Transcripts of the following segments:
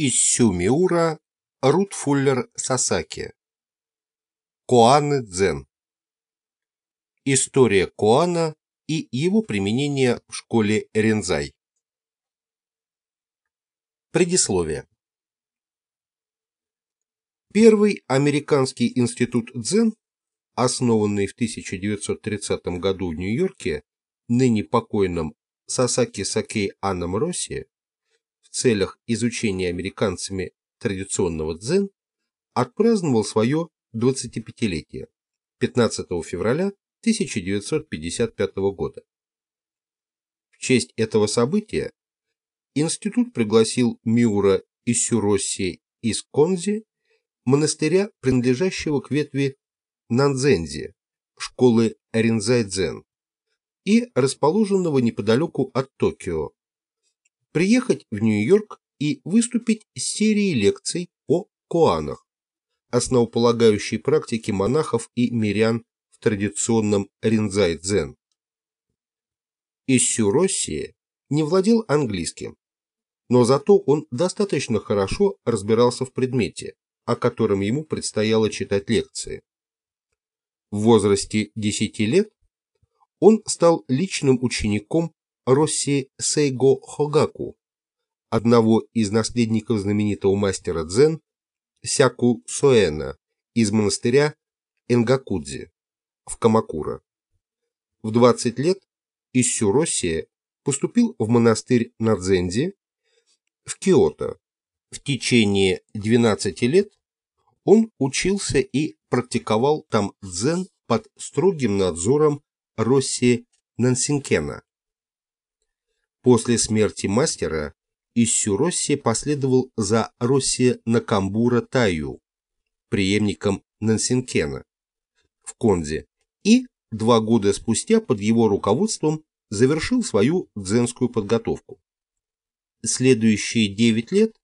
Иссю Миура, Рут Фуллер Сасаки. Коаны Дзен. История Коана и его применение в школе Рензай. Предисловие. Первый американский институт дзен, основанный в 1930 году в Нью-Йорке, ныне покойным Сасаки Сакей Анном Росси, в целях изучения американцами традиционного дзен, отпраздновал свое 25-летие 15 февраля 1955 года. В честь этого события институт пригласил Миура Исюросси из Конзи, монастыря, принадлежащего к ветви Нанзензи, школы Ринзай-дзен, и расположенного неподалеку от Токио, приехать в Нью-Йорк и выступить с серией лекций о коанах, основополагающей практике монахов и мирян в традиционном ринзай-дзен. Иссю Росси не владел английским, но зато он достаточно хорошо разбирался в предмете, о котором ему предстояло читать лекции. В возрасте 10 лет он стал личным учеником Росси Сейго Хогаку, одного из наследников знаменитого мастера дзен Сяку Соэна из монастыря Энгакудзи в Камакура. В 20 лет Иссю Россия поступил в монастырь Надзензи в Киото. В течение 12 лет он учился и практиковал там дзен под строгим надзором Росси Нансинкена. После смерти мастера Иссю Росси последовал за Росси Накамбура Таю, преемником Нансинкена, в Конде, и два года спустя под его руководством завершил свою дзенскую подготовку. Следующие девять лет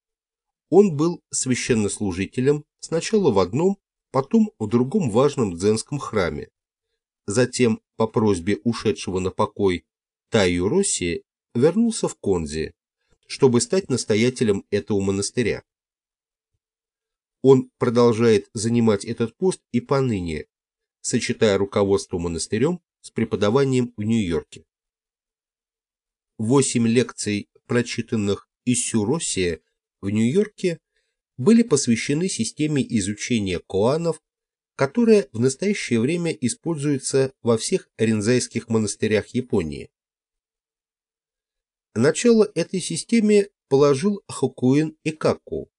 он был священнослужителем сначала в одном, потом в другом важном дзенском храме. Затем, по просьбе ушедшего на покой Таю Росси, вернулся в Конзи, чтобы стать настоятелем этого монастыря. Он продолжает занимать этот пост и поныне, сочетая руководство монастырем с преподаванием в Нью-Йорке. Восемь лекций, прочитанных Иссю Россия в Нью-Йорке, были посвящены системе изучения коанов, которая в настоящее время используется во всех ринзайских монастырях Японии. Начало этой системе положил Хокуин Икаку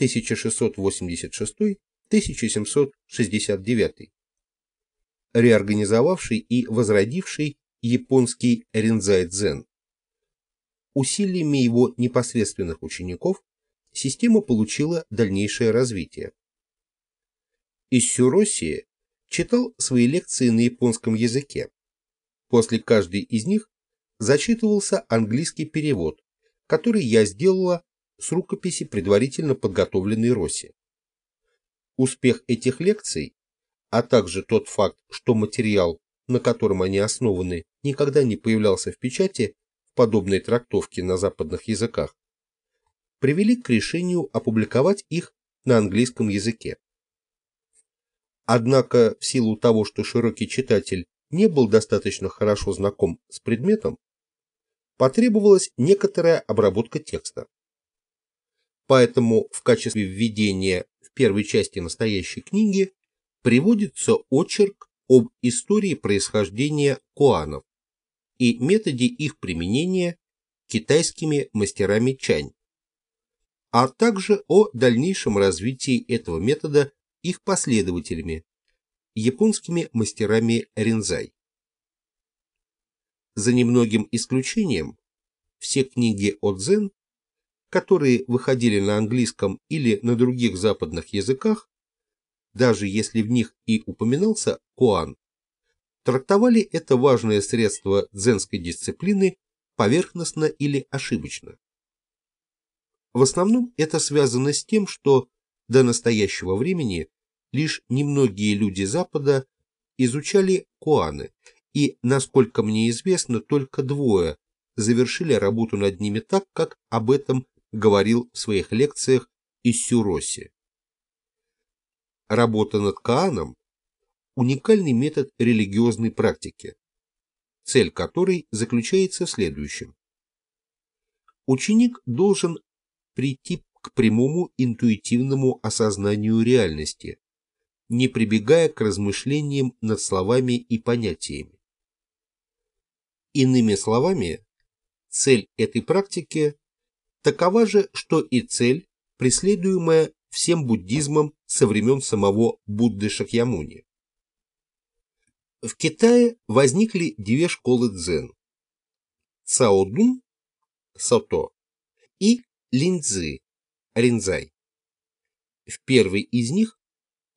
1686-1769, реорганизовавший и возродивший японский ринзай-дзен. Усилиями его непосредственных учеников система получила дальнейшее развитие. Иссюроси читал свои лекции на японском языке. После каждой из них зачитывался английский перевод, который я сделала с рукописи, предварительно подготовленной Росси. Успех этих лекций, а также тот факт, что материал, на котором они основаны, никогда не появлялся в печати в подобной трактовке на западных языках, привели к решению опубликовать их на английском языке. Однако, в силу того, что широкий читатель не был достаточно хорошо знаком с предметом, потребовалась некоторая обработка текста. Поэтому в качестве введения в первой части настоящей книги приводится очерк об истории происхождения куанов и методе их применения китайскими мастерами чань, а также о дальнейшем развитии этого метода их последователями, японскими мастерами ринзай. За немногим исключением, все книги о дзен, которые выходили на английском или на других западных языках, даже если в них и упоминался куан, трактовали это важное средство дзенской дисциплины поверхностно или ошибочно. В основном это связано с тем, что до настоящего времени лишь немногие люди Запада изучали куаны и, насколько мне известно, только двое завершили работу над ними так, как об этом говорил в своих лекциях Иссюроси. Работа над Кааном – уникальный метод религиозной практики, цель которой заключается в следующем. Ученик должен прийти к прямому интуитивному осознанию реальности, не прибегая к размышлениям над словами и понятиями. Иными словами, цель этой практики такова же, что и цель, преследуемая всем буддизмом со времен самого Будды Шакьямуни. В Китае возникли две школы дзен – Цаодун, Сото, и Линцзы, Ринзай. В первой из них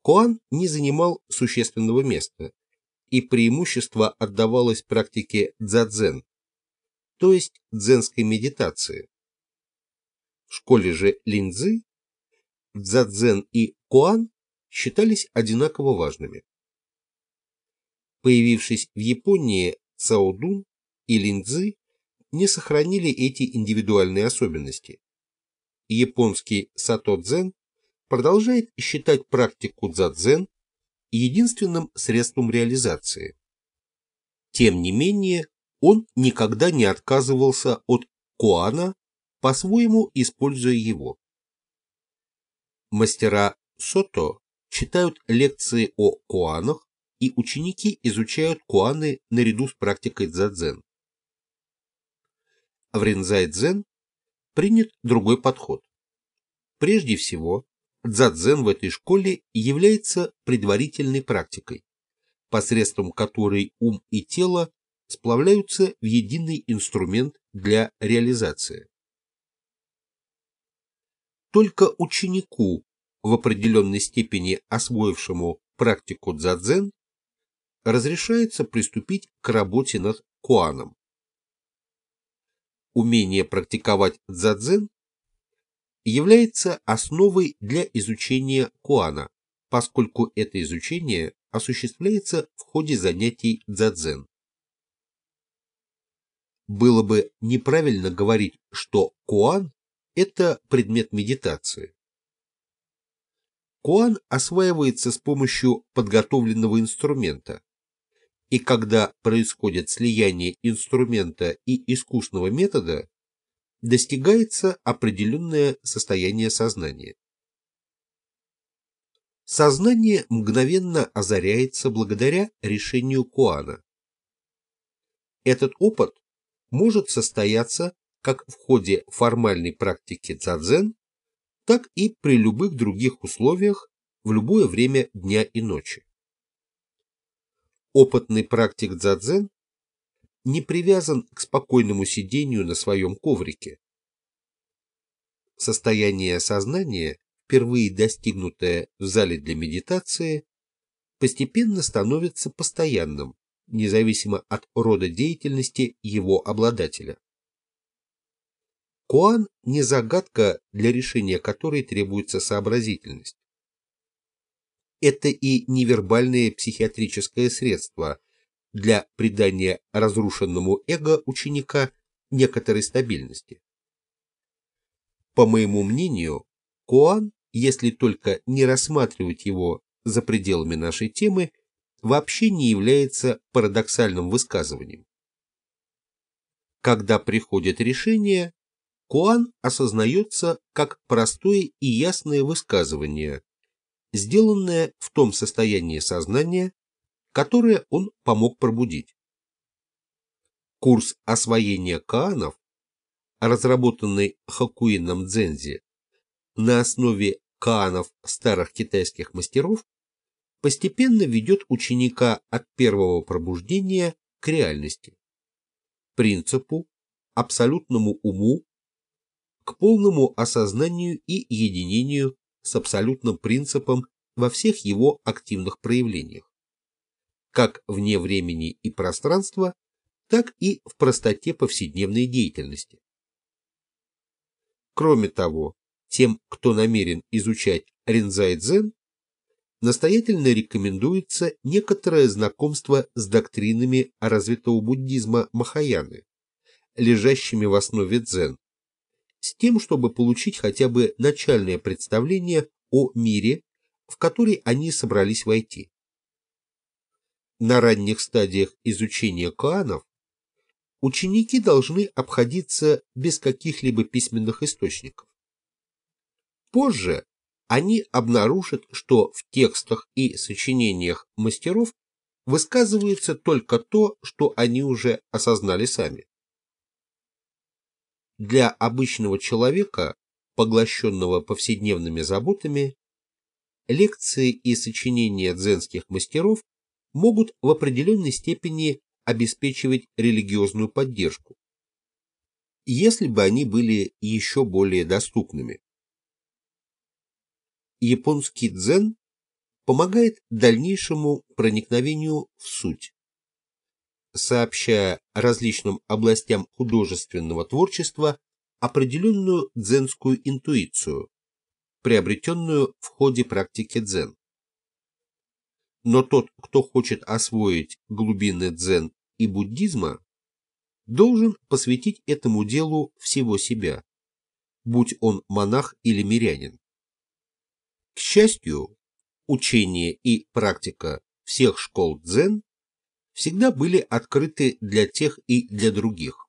Куан не занимал существенного места, и преимущество отдавалось практике дзадзен, то есть дзенской медитации. В школе же линзы дзадзен и куан считались одинаково важными. Появившись в Японии, Цаодун и линзы не сохранили эти индивидуальные особенности. Японский сато-дзен продолжает считать практику дзадзен единственным средством реализации. Тем не менее, он никогда не отказывался от куана, по-своему используя его. Мастера сото читают лекции о куанах, и ученики изучают куаны наряду с практикой дзадзен. В ринзай-дзен принят другой подход. Прежде всего, Дзадзен в этой школе является предварительной практикой, посредством которой ум и тело сплавляются в единый инструмент для реализации. Только ученику, в определенной степени освоившему практику дзадзен, разрешается приступить к работе над куаном. Умение практиковать дзадзен является основой для изучения куана, поскольку это изучение осуществляется в ходе занятий дзадзен. Было бы неправильно говорить, что куан – это предмет медитации. Куан осваивается с помощью подготовленного инструмента, и когда происходит слияние инструмента и искусного метода, достигается определенное состояние сознания. Сознание мгновенно озаряется благодаря решению Куана. Этот опыт может состояться как в ходе формальной практики дзадзен, так и при любых других условиях в любое время дня и ночи. Опытный практик дзадзен не привязан к спокойному сидению на своем коврике. Состояние сознания, впервые достигнутое в зале для медитации, постепенно становится постоянным, независимо от рода деятельности его обладателя. Куан не загадка, для решения которой требуется сообразительность. Это и невербальное психиатрическое средство – для придания разрушенному эго ученика некоторой стабильности. По моему мнению, Куан, если только не рассматривать его за пределами нашей темы, вообще не является парадоксальным высказыванием. Когда приходит решение, Куан осознается как простое и ясное высказывание, сделанное в том состоянии сознания, которое он помог пробудить. Курс освоения каанов, разработанный Хакуином Дзензи на основе каанов старых китайских мастеров, постепенно ведет ученика от первого пробуждения к реальности, принципу, абсолютному уму, к полному осознанию и единению с абсолютным принципом во всех его активных проявлениях как вне времени и пространства, так и в простоте повседневной деятельности. Кроме того, тем, кто намерен изучать ринзай-дзен, настоятельно рекомендуется некоторое знакомство с доктринами развитого буддизма Махаяны, лежащими в основе дзен, с тем, чтобы получить хотя бы начальное представление о мире, в который они собрались войти. На ранних стадиях изучения коанов ученики должны обходиться без каких-либо письменных источников. Позже они обнаружат, что в текстах и сочинениях мастеров высказывается только то, что они уже осознали сами. Для обычного человека, поглощенного повседневными заботами, лекции и сочинения дзенских мастеров могут в определенной степени обеспечивать религиозную поддержку, если бы они были еще более доступными. Японский дзен помогает дальнейшему проникновению в суть, сообщая различным областям художественного творчества определенную дзенскую интуицию, приобретенную в ходе практики дзен. Но тот, кто хочет освоить глубины дзен и буддизма, должен посвятить этому делу всего себя, будь он монах или мирянин. К счастью, учение и практика всех школ дзен всегда были открыты для тех и для других.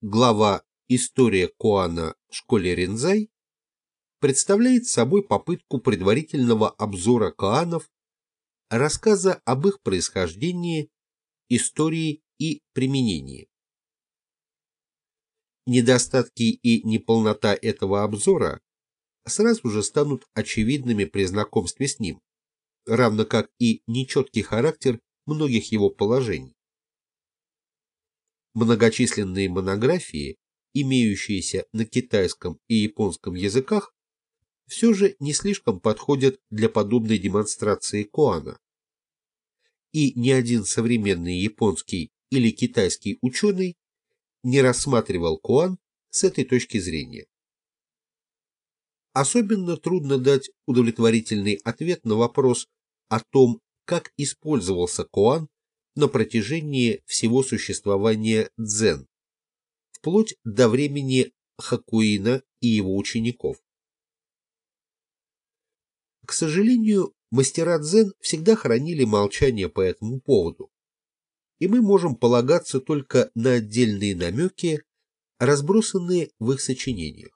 Глава «История Коана в школе Рензай» представляет собой попытку предварительного обзора коанов, рассказа об их происхождении, истории и применении. Недостатки и неполнота этого обзора сразу же станут очевидными при знакомстве с ним, равно как и нечеткий характер многих его положений. Многочисленные монографии, имеющиеся на китайском и японском языках, все же не слишком подходят для подобной демонстрации Коана. И ни один современный японский или китайский ученый не рассматривал Коан с этой точки зрения. Особенно трудно дать удовлетворительный ответ на вопрос о том, как использовался Коан на протяжении всего существования дзен, вплоть до времени Хакуина и его учеников. К сожалению, мастера дзен всегда хранили молчание по этому поводу, и мы можем полагаться только на отдельные намеки, разбросанные в их сочинениях.